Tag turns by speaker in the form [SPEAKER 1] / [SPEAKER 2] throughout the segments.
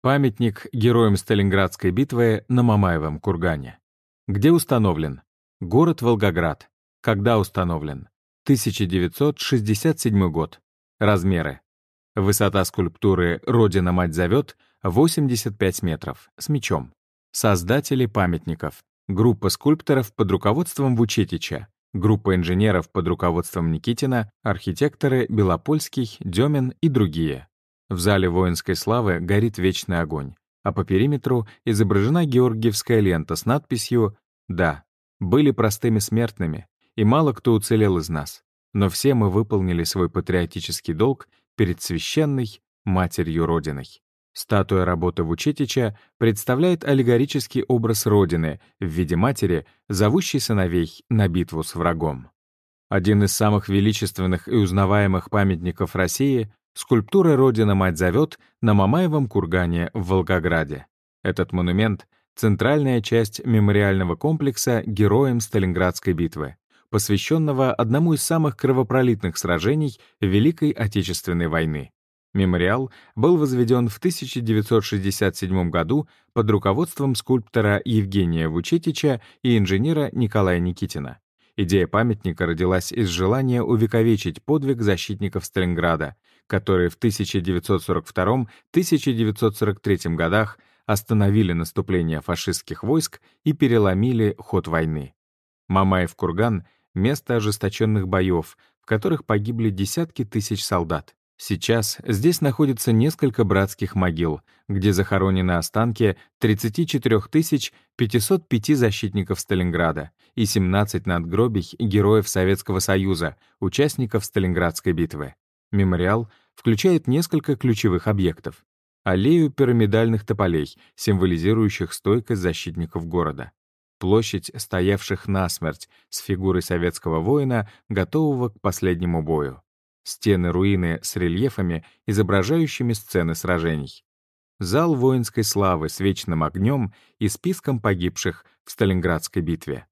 [SPEAKER 1] Памятник героям Сталинградской битвы на Мамаевом кургане. Где установлен? Город Волгоград. Когда установлен? 1967 год. Размеры. Высота скульптуры «Родина-мать зовет» 85 метров, с мечом. Создатели памятников. Группа скульпторов под руководством Вучетича. Группа инженеров под руководством Никитина, архитекторы Белопольский, Демин и другие. В зале воинской славы горит вечный огонь, а по периметру изображена георгиевская лента с надписью «Да, были простыми смертными, и мало кто уцелел из нас, но все мы выполнили свой патриотический долг перед священной Матерью Родиной». Статуя работы Вучетича представляет аллегорический образ Родины в виде матери, зовущей сыновей на битву с врагом. Один из самых величественных и узнаваемых памятников России — скульптура «Родина-мать зовет» на Мамаевом кургане в Волгограде. Этот монумент — центральная часть мемориального комплекса героям Сталинградской битвы, посвященного одному из самых кровопролитных сражений Великой Отечественной войны Мемориал был возведен в 1967 году под руководством скульптора Евгения Вучетича и инженера Николая Никитина. Идея памятника родилась из желания увековечить подвиг защитников Сталинграда, которые в 1942-1943 годах остановили наступление фашистских войск и переломили ход войны. Мамаев-Курган — место ожесточенных боев, в которых погибли десятки тысяч солдат. Сейчас здесь находится несколько братских могил, где захоронены останки 34 505 защитников Сталинграда и 17 надгробий героев Советского Союза, участников Сталинградской битвы. Мемориал включает несколько ключевых объектов. Аллею пирамидальных тополей, символизирующих стойкость защитников города. Площадь стоявших насмерть с фигурой советского воина, готового к последнему бою стены руины с рельефами, изображающими сцены сражений. Зал воинской славы с вечным огнем и списком погибших в Сталинградской битве.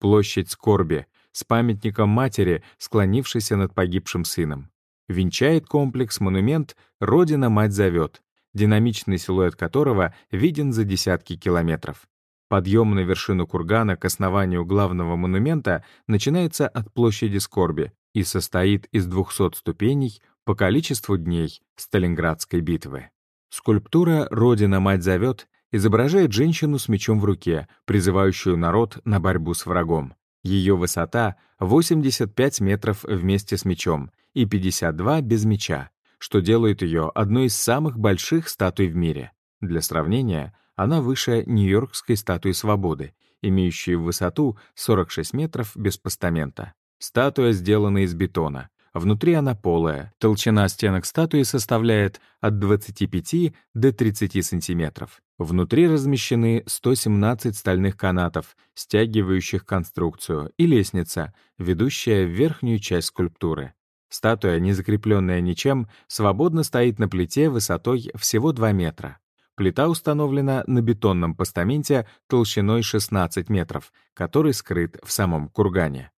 [SPEAKER 1] Площадь скорби с памятником матери, склонившейся над погибшим сыном. Венчает комплекс монумент «Родина-мать зовет», динамичный силуэт которого виден за десятки километров. Подъем на вершину кургана к основанию главного монумента начинается от площади скорби, и состоит из 200 ступеней по количеству дней Сталинградской битвы. Скульптура «Родина-мать зовет» изображает женщину с мечом в руке, призывающую народ на борьбу с врагом. Ее высота — 85 метров вместе с мечом и 52 без меча, что делает ее одной из самых больших статуй в мире. Для сравнения, она выше Нью-Йоркской статуи свободы, имеющей высоту 46 метров без постамента. Статуя сделана из бетона. Внутри она полая. Толщина стенок статуи составляет от 25 до 30 сантиметров. Внутри размещены 117 стальных канатов, стягивающих конструкцию, и лестница, ведущая в верхнюю часть скульптуры. Статуя, не закрепленная ничем, свободно стоит на плите высотой всего 2 метра. Плита установлена на бетонном постаменте толщиной 16 метров, который скрыт в самом кургане.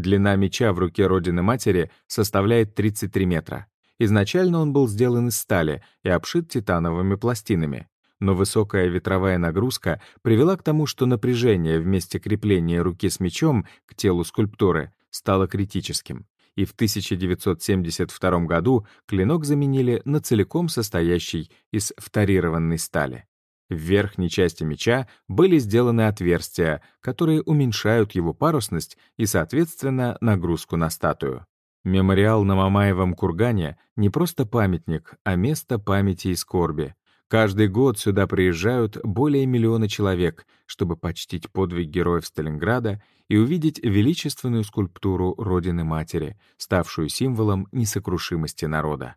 [SPEAKER 1] Длина меча в руке Родины Матери составляет 33 метра. Изначально он был сделан из стали и обшит титановыми пластинами. Но высокая ветровая нагрузка привела к тому, что напряжение в месте крепления руки с мечом к телу скульптуры стало критическим. И в 1972 году клинок заменили на целиком состоящий из вторированной стали. В верхней части меча были сделаны отверстия, которые уменьшают его парусность и, соответственно, нагрузку на статую. Мемориал на Мамаевом кургане — не просто памятник, а место памяти и скорби. Каждый год сюда приезжают более миллиона человек, чтобы почтить подвиг героев Сталинграда и увидеть величественную скульптуру Родины-Матери, ставшую символом несокрушимости народа.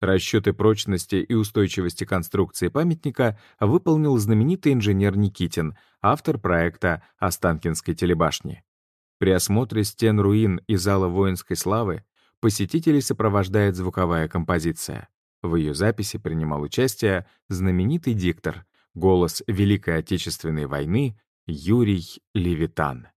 [SPEAKER 1] Расчеты прочности и устойчивости конструкции памятника выполнил знаменитый инженер Никитин, автор проекта Останкинской телебашни. При осмотре стен руин и зала воинской славы посетителей сопровождает звуковая композиция. В ее записи принимал участие знаменитый диктор, голос Великой Отечественной войны Юрий Левитан.